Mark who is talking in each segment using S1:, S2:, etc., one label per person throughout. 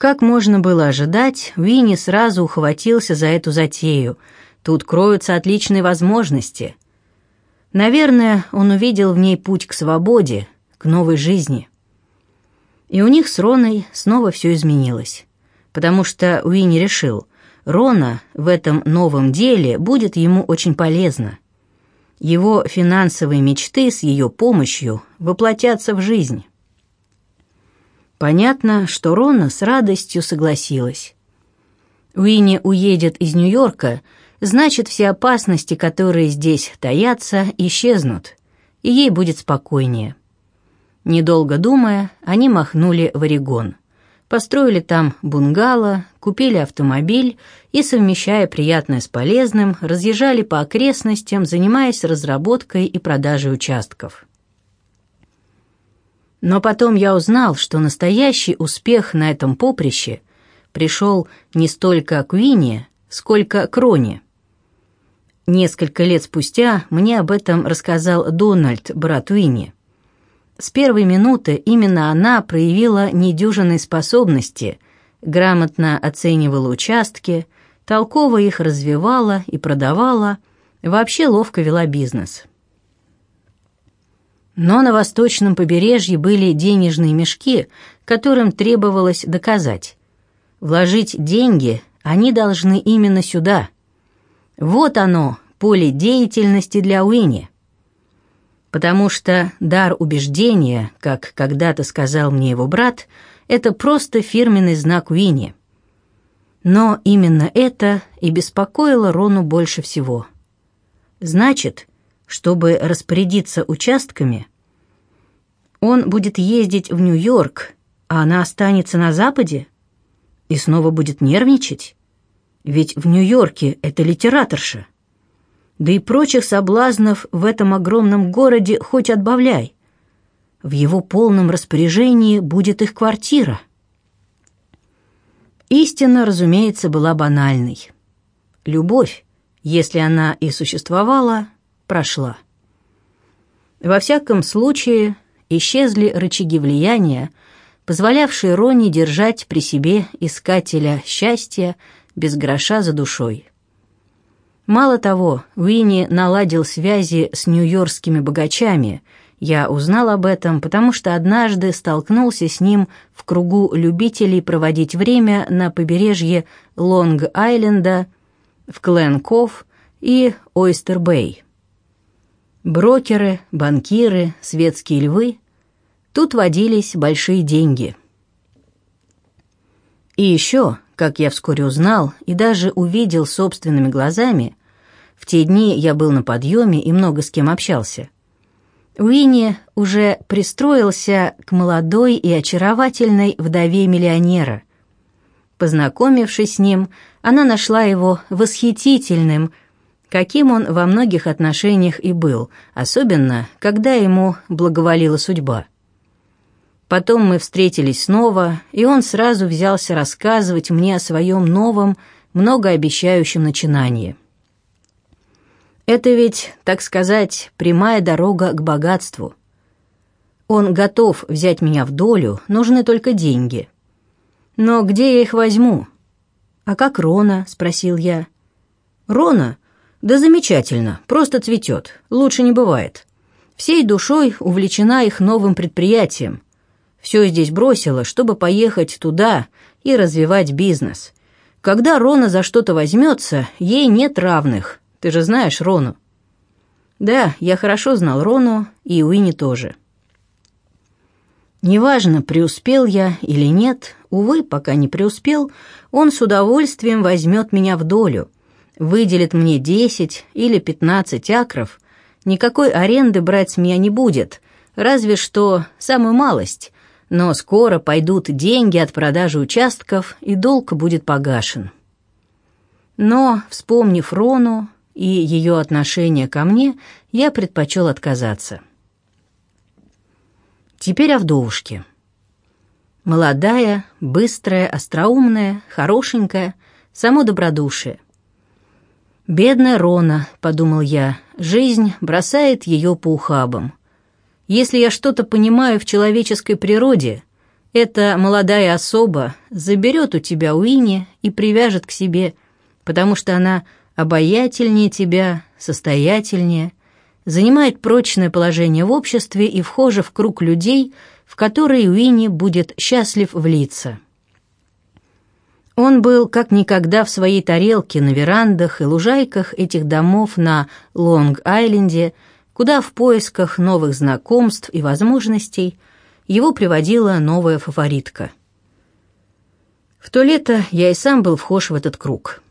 S1: Как можно было ожидать, Винни сразу ухватился за эту затею. Тут кроются отличные возможности. Наверное, он увидел в ней путь к свободе, к новой жизни. И у них с Роной снова все изменилось. Потому что Уинни решил, Рона в этом новом деле будет ему очень полезна. Его финансовые мечты с ее помощью воплотятся в жизнь. Понятно, что Рона с радостью согласилась. Уинни уедет из Нью-Йорка, значит, все опасности, которые здесь таятся, исчезнут, и ей будет спокойнее. Недолго думая, они махнули в Орегон. Построили там бунгало, купили автомобиль и, совмещая приятное с полезным, разъезжали по окрестностям, занимаясь разработкой и продажей участков. Но потом я узнал, что настоящий успех на этом поприще пришел не столько к Уине, сколько к Роне. Несколько лет спустя мне об этом рассказал Дональд, брат Уинни. С первой минуты именно она проявила недюжинные способности, грамотно оценивала участки, толково их развивала и продавала, вообще ловко вела бизнес. Но на восточном побережье были денежные мешки, которым требовалось доказать. Вложить деньги они должны именно сюда. Вот оно, поле деятельности для Уинни. Потому что дар убеждения, как когда-то сказал мне его брат, это просто фирменный знак Уинни. Но именно это и беспокоило Рону больше всего. Значит, чтобы распорядиться участками, он будет ездить в Нью-Йорк, а она останется на Западе? И снова будет нервничать? Ведь в Нью-Йорке это литераторша. Да и прочих соблазнов в этом огромном городе хоть отбавляй. В его полном распоряжении будет их квартира. Истина, разумеется, была банальной. Любовь, если она и существовала, прошла. Во всяком случае, исчезли рычаги влияния, позволявшие Рони держать при себе искателя счастья без гроша за душой. Мало того, Уинни наладил связи с нью-йоркскими богачами. Я узнал об этом, потому что однажды столкнулся с ним в кругу любителей проводить время на побережье Лонг-Айленда, в Кленков и Ойстер-Бэй. Брокеры, банкиры, светские львы. Тут водились большие деньги. И еще, как я вскоре узнал и даже увидел собственными глазами, в те дни я был на подъеме и много с кем общался. Уинни уже пристроился к молодой и очаровательной вдове миллионера. Познакомившись с ним, она нашла его восхитительным, каким он во многих отношениях и был, особенно, когда ему благоволила судьба. Потом мы встретились снова, и он сразу взялся рассказывать мне о своем новом, многообещающем начинании. Это ведь, так сказать, прямая дорога к богатству. Он готов взять меня в долю, нужны только деньги. Но где я их возьму? А как Рона? спросил я. Рона? Да замечательно, просто цветет, лучше не бывает. Всей душой увлечена их новым предприятием. Все здесь бросила, чтобы поехать туда и развивать бизнес. Когда Рона за что-то возьмется, ей нет равных. Ты же знаешь Рону. Да, я хорошо знал Рону, и Уинни тоже. Неважно, преуспел я или нет, увы, пока не преуспел, он с удовольствием возьмет меня в долю — выделит мне 10 или 15 акров, никакой аренды брать с меня не будет, разве что самую малость, но скоро пойдут деньги от продажи участков, и долг будет погашен. Но, вспомнив Рону и ее отношение ко мне, я предпочел отказаться. Теперь о вдовушке. Молодая, быстрая, остроумная, хорошенькая, само добродушие — «Бедная Рона», — подумал я, — «жизнь бросает ее по ухабам. Если я что-то понимаю в человеческой природе, Эта молодая особа заберет у тебя Уинни и привяжет к себе, потому что она обаятельнее тебя, состоятельнее, занимает прочное положение в обществе и вхожа в круг людей, в которые Уинни будет счастлив влиться. Он был как никогда в своей тарелке на верандах и лужайках этих домов на Лонг-Айленде, куда в поисках новых знакомств и возможностей его приводила новая фаворитка. В то лето я и сам был вхож в этот круг.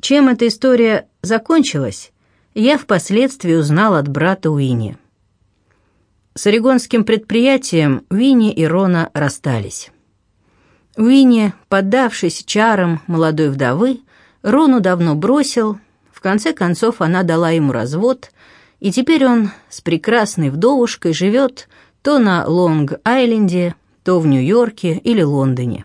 S1: Чем эта история закончилась, я впоследствии узнал от брата Уинни. С орегонским предприятием Уинни и Рона расстались. Уинни, поддавшись чарам молодой вдовы, Рону давно бросил, конце концов она дала ему развод, и теперь он с прекрасной вдовушкой живет то на Лонг-Айленде, то в Нью-Йорке или Лондоне.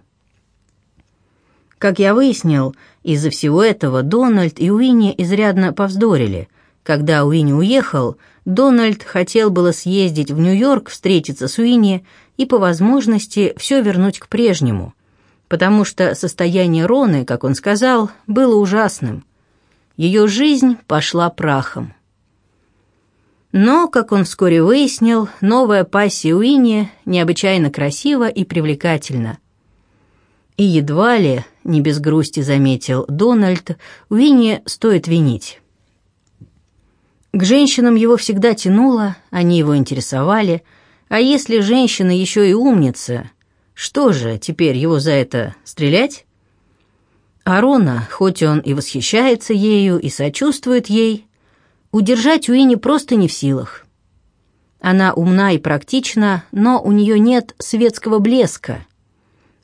S1: Как я выяснил, из-за всего этого Дональд и Уинни изрядно повздорили. Когда Уинни уехал, Дональд хотел было съездить в Нью-Йорк, встретиться с Уинни и по возможности все вернуть к прежнему потому что состояние Роны, как он сказал, было ужасным. Ее жизнь пошла прахом. Но, как он вскоре выяснил, новая пассия Уинни необычайно красива и привлекательна. И едва ли, не без грусти заметил Дональд, Уинни стоит винить. К женщинам его всегда тянуло, они его интересовали, а если женщина еще и умница, что же, теперь его за это стрелять? Арона, хоть он и восхищается ею и сочувствует ей, удержать Уинни просто не в силах. Она умна и практична, но у нее нет светского блеска.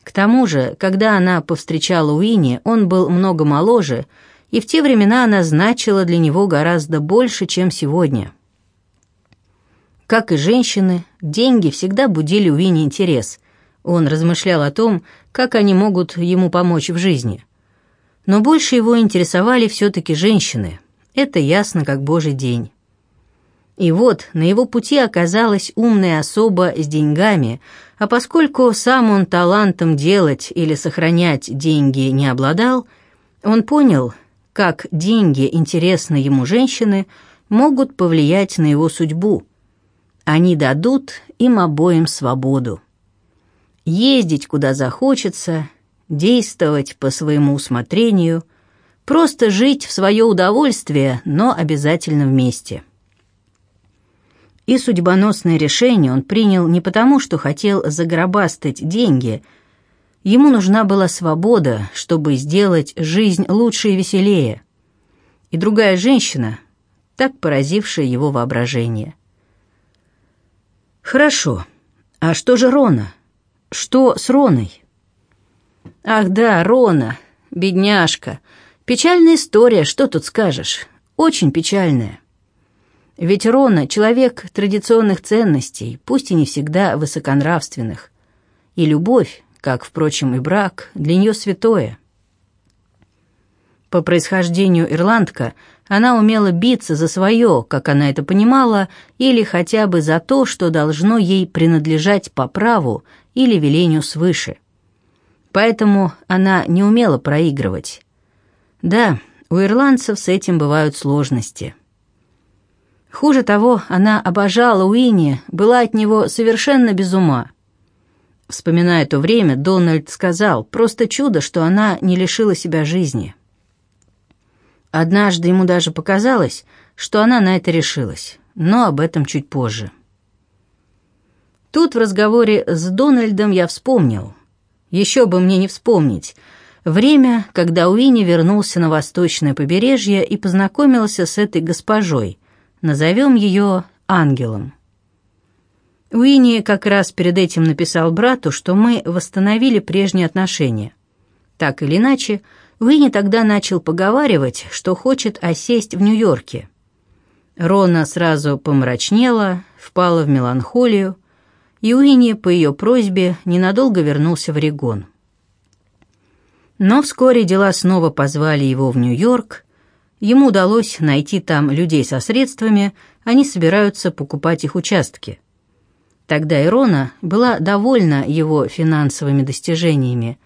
S1: К тому же, когда она повстречала Уинни, он был много моложе, и в те времена она значила для него гораздо больше, чем сегодня. Как и женщины, деньги всегда будили Уинни интерес, он размышлял о том, как они могут ему помочь в жизни. Но больше его интересовали все-таки женщины. Это ясно, как божий день. И вот на его пути оказалась умная особа с деньгами, а поскольку сам он талантом делать или сохранять деньги не обладал, он понял, как деньги, интересные ему женщины, могут повлиять на его судьбу. Они дадут им обоим свободу ездить куда захочется, действовать по своему усмотрению, просто жить в свое удовольствие, но обязательно вместе. И судьбоносное решение он принял не потому, что хотел загробастать деньги. Ему нужна была свобода, чтобы сделать жизнь лучше и веселее. И другая женщина, так поразившая его воображение. «Хорошо. А что же Рона?» Что с Роной? Ах да, Рона, бедняжка. Печальная история, что тут скажешь? Очень печальная. Ведь Рона — человек традиционных ценностей, пусть и не всегда высоконравственных. И любовь, как, впрочем, и брак, для нее святое. По происхождению ирландка, она умела биться за свое, как она это понимала, или хотя бы за то, что должно ей принадлежать по праву или велению свыше. Поэтому она не умела проигрывать. Да, у ирландцев с этим бывают сложности. Хуже того, она обожала Уинни, была от него совершенно без ума. Вспоминая то время, Дональд сказал, просто чудо, что она не лишила себя жизни. Однажды ему даже показалось, что она на это решилась, но об этом чуть позже. Тут в разговоре с Дональдом я вспомнил. Еще бы мне не вспомнить. Время, когда Уинни вернулся на восточное побережье и познакомился с этой госпожой. Назовем ее Ангелом. Уинни как раз перед этим написал брату, что мы восстановили прежние отношения. Так или иначе, Уинни тогда начал поговаривать, что хочет осесть в Нью-Йорке. Рона сразу помрачнела, впала в меланхолию, и Уинни по ее просьбе ненадолго вернулся в Орегон. Но вскоре дела снова позвали его в Нью-Йорк. Ему удалось найти там людей со средствами, они собираются покупать их участки. Тогда Ирона была довольна его финансовыми достижениями,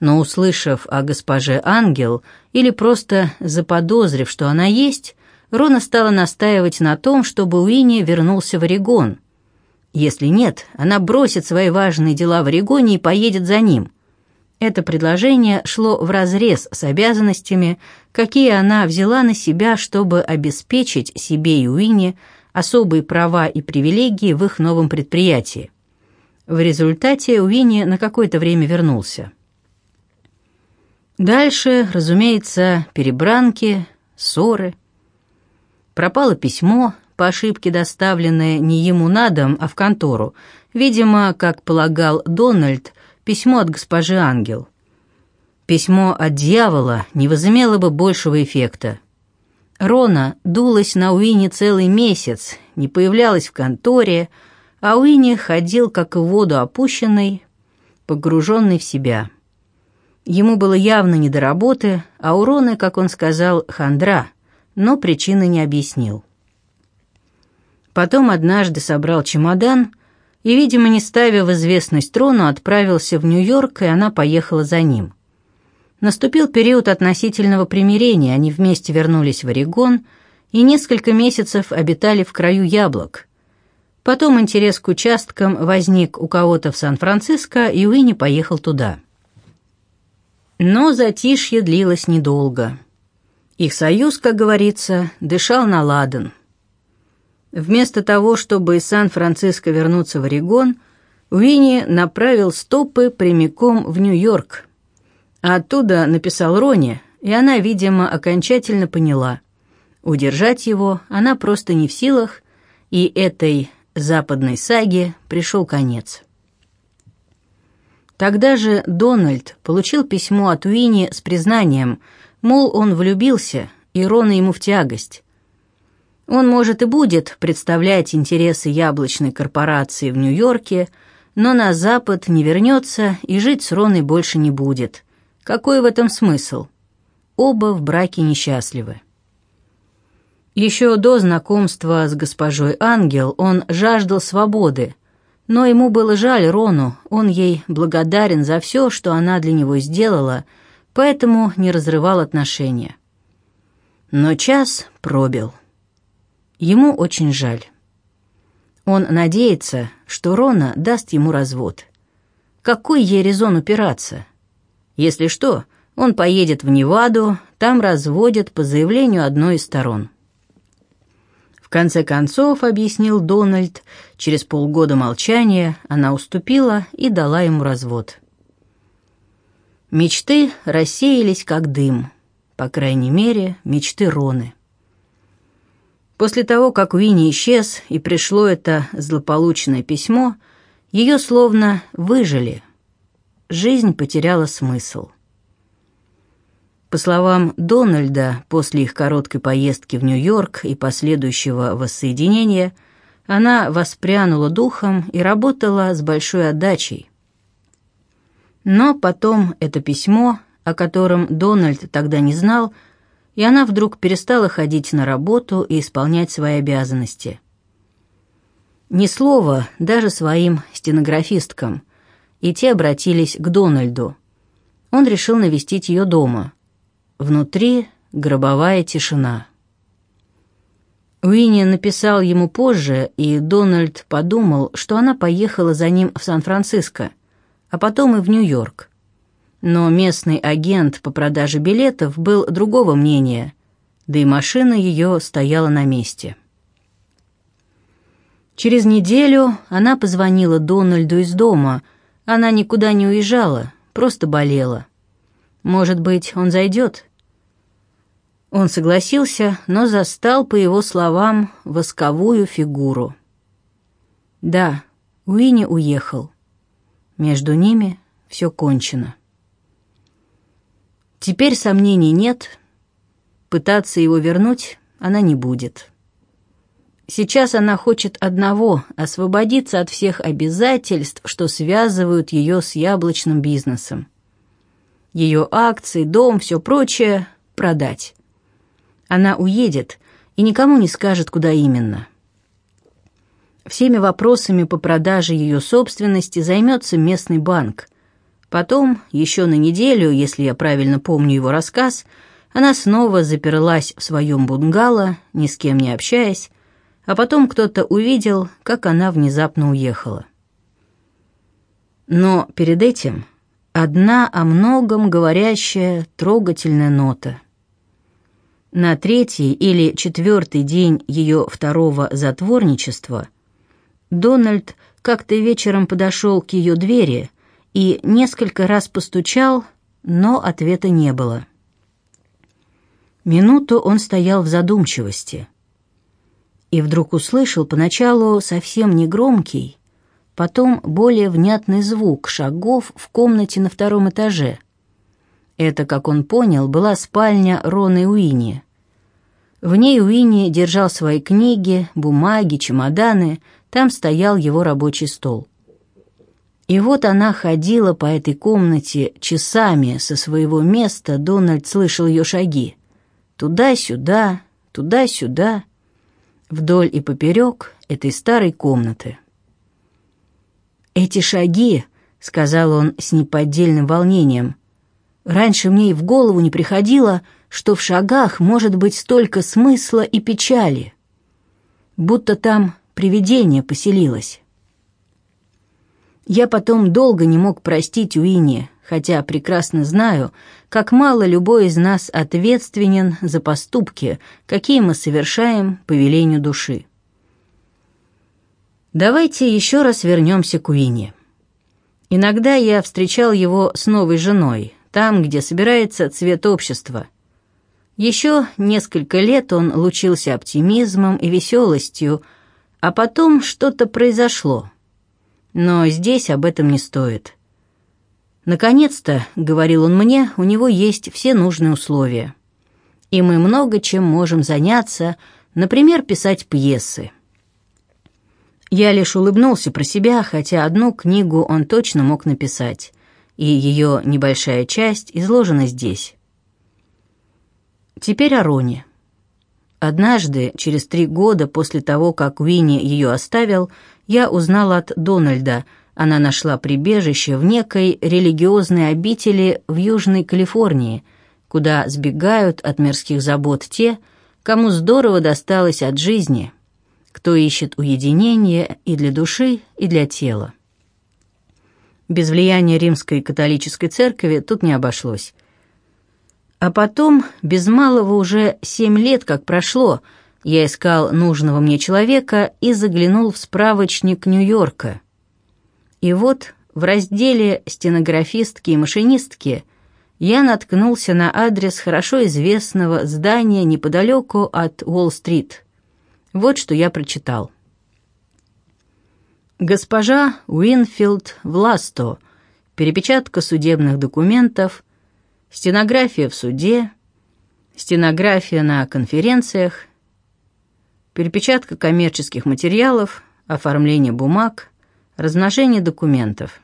S1: но, услышав о госпоже Ангел или просто заподозрив, что она есть, Рона стала настаивать на том, чтобы Уинни вернулся в Орегон. Если нет, она бросит свои важные дела в Орегоне и поедет за ним. Это предложение шло вразрез с обязанностями, какие она взяла на себя, чтобы обеспечить себе и Уинни особые права и привилегии в их новом предприятии. В результате Уинни на какое-то время вернулся. Дальше, разумеется, перебранки, ссоры. Пропало письмо, по ошибке доставленное не ему на дом, а в контору. Видимо, как полагал Дональд, письмо от госпожи Ангел. Письмо от дьявола не возымело бы большего эффекта. Рона дулась на Уинни целый месяц, не появлялась в конторе, а Уинни ходил, как в воду опущенный, погруженный в себя. Ему было явно не до работы, а у Роны, как он сказал, хандра, но причины не объяснил. Потом однажды собрал чемодан и, видимо, не ставя в известность Рону, отправился в Нью-Йорк, и она поехала за ним. Наступил период относительного примирения, они вместе вернулись в Орегон и несколько месяцев обитали в краю яблок. Потом интерес к участкам возник у кого-то в Сан-Франциско, и Уинни поехал туда. Но затишье длилось недолго. Их союз, как говорится, дышал на ладан. Вместо того, чтобы из Сан-Франциско вернуться в Орегон, Уинни направил стопы прямиком в Нью-Йорк. А оттуда написал Роне, и она, видимо, окончательно поняла. Удержать его она просто не в силах, и этой западной саге пришел конец. Тогда же Дональд получил письмо от Уинни с признанием, мол, он влюбился, и Рона ему в тягость. Он, может, и будет представлять интересы яблочной корпорации в Нью-Йорке, но на Запад не вернется и жить с Роной больше не будет. Какой в этом смысл? Оба в браке несчастливы. Еще до знакомства с госпожой Ангел он жаждал свободы, но ему было жаль Рону, он ей благодарен за все, что она для него сделала, поэтому не разрывал отношения. Но час пробил. Ему очень жаль. Он надеется, что Рона даст ему развод. Какой ей резон упираться? Если что, он поедет в Неваду, там разводят по заявлению одной из сторон конце концов, объяснил Дональд, через полгода молчания она уступила и дала ему развод. Мечты рассеялись как дым, по крайней мере, мечты Роны. После того, как Уинни исчез и пришло это злополучное письмо, ее словно выжили. Жизнь потеряла смысл. По словам Дональда, после их короткой поездки в Нью-Йорк и последующего воссоединения, она воспрянула духом и работала с большой отдачей. Но потом это письмо, о котором Дональд тогда не знал, и она вдруг перестала ходить на работу и исполнять свои обязанности. Ни слова даже своим стенографисткам, и те обратились к Дональду. Он решил навестить ее дома – Внутри гробовая тишина. Уинни написал ему позже, и Дональд подумал, что она поехала за ним в Сан-Франциско, а потом и в Нью-Йорк. Но местный агент по продаже билетов был другого мнения, да и машина ее стояла на месте. Через неделю она позвонила Дональду из дома. Она никуда не уезжала, просто болела. Может быть, он зайдет? Он согласился, но застал, по его словам, восковую фигуру. Да, Уинни уехал. Между ними все кончено. Теперь сомнений нет. Пытаться его вернуть она не будет. Сейчас она хочет одного — освободиться от всех обязательств, что связывают ее с яблочным бизнесом. Ее акции, дом, все прочее — продать. Она уедет и никому не скажет, куда именно. Всеми вопросами по продаже ее собственности займется местный банк. Потом, еще на неделю, если я правильно помню его рассказ, она снова заперлась в своем бунгало, ни с кем не общаясь, а потом кто-то увидел, как она внезапно уехала. Но перед этим одна о многом говорящая трогательная нота. На третий или четвертый день ее второго затворничества Дональд как-то вечером подошел к ее двери и несколько раз постучал, но ответа не было. Минуту он стоял в задумчивости и вдруг услышал поначалу совсем негромкий, потом более внятный звук шагов в комнате на втором этаже. Это, как он понял, была спальня Роны Уинни. В ней Уинни держал свои книги, бумаги, чемоданы, там стоял его рабочий стол. И вот она ходила по этой комнате часами со своего места, Дональд слышал ее шаги. Туда-сюда, туда-сюда, вдоль и поперек этой старой комнаты. «Эти шаги», — сказал он с неподдельным волнением, — «раньше мне и в голову не приходило, что в шагах может быть столько смысла и печали, будто там привидение поселилось». Я потом долго не мог простить Уинни, хотя прекрасно знаю, как мало любой из нас ответственен за поступки, какие мы совершаем по велению души. Давайте еще раз вернемся к Уине. Иногда я встречал его с новой женой, там, где собирается цвет общества. Еще несколько лет он лучился оптимизмом и веселостью, а потом что-то произошло. Но здесь об этом не стоит. «Наконец-то», — говорил он мне, — «у него есть все нужные условия. И мы много чем можем заняться, например, писать пьесы». Я лишь улыбнулся про себя, хотя одну книгу он точно мог написать, и ее небольшая часть изложена здесь. Теперь о Роне. Однажды, через три года после того, как Уинни ее оставил, я узнал от Дональда, она нашла прибежище в некой религиозной обители в Южной Калифорнии, куда сбегают от мирских забот те, кому здорово досталось от жизни – кто ищет уединение и для души, и для тела. Без влияния римской католической церкви тут не обошлось. А потом, без малого уже семь лет как прошло, я искал нужного мне человека и заглянул в справочник Нью-Йорка. И вот в разделе «Стенографистки и машинистки» я наткнулся на адрес хорошо известного здания неподалеку от Уолл-стрит – вот что я прочитал. Госпожа Уинфилд Власто. Перепечатка судебных документов, стенография в суде, стенография на конференциях, перепечатка коммерческих материалов, оформление бумаг, размножение документов.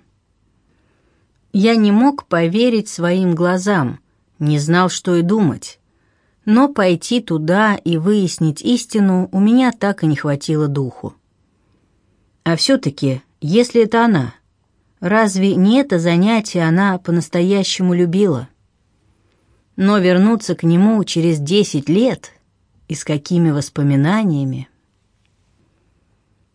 S1: Я не мог поверить своим глазам, не знал, что и думать но пойти туда и выяснить истину у меня так и не хватило духу. А все-таки, если это она, разве не это занятие она по-настоящему любила? Но вернуться к нему через десять лет и с какими воспоминаниями...